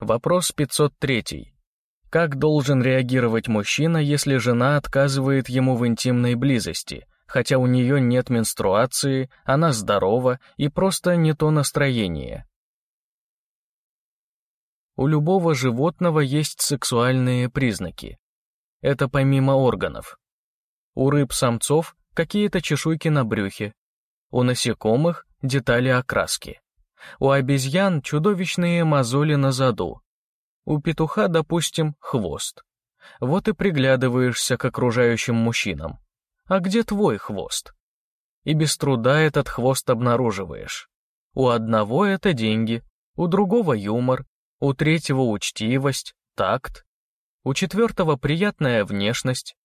Вопрос 503. Как должен реагировать мужчина, если жена отказывает ему в интимной близости, хотя у нее нет менструации, она здорова и просто не то настроение? У любого животного есть сексуальные признаки. Это помимо органов. У рыб-самцов какие-то чешуйки на брюхе, у насекомых детали окраски. У обезьян чудовищные мозоли на заду, у петуха, допустим, хвост. Вот и приглядываешься к окружающим мужчинам. А где твой хвост? И без труда этот хвост обнаруживаешь. У одного это деньги, у другого юмор, у третьего учтивость, такт, у четвертого приятная внешность,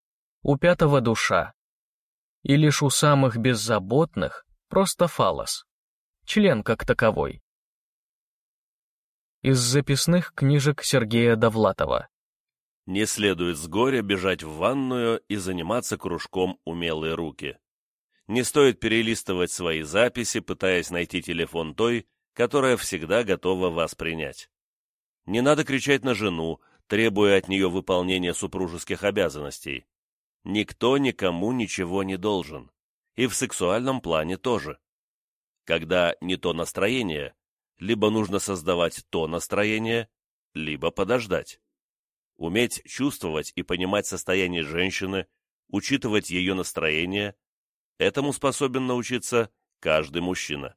у пятого душа. И лишь у самых беззаботных просто фалос. Член как таковой из записных книжек Сергея Довлатова. Не следует с горя бежать в ванную и заниматься кружком умелые руки. Не стоит перелистывать свои записи, пытаясь найти телефон той, которая всегда готова вас принять. Не надо кричать на жену, требуя от нее выполнения супружеских обязанностей. Никто никому ничего не должен. И в сексуальном плане тоже. Когда не то настроение, либо нужно создавать то настроение, либо подождать. Уметь чувствовать и понимать состояние женщины, учитывать ее настроение, этому способен научиться каждый мужчина.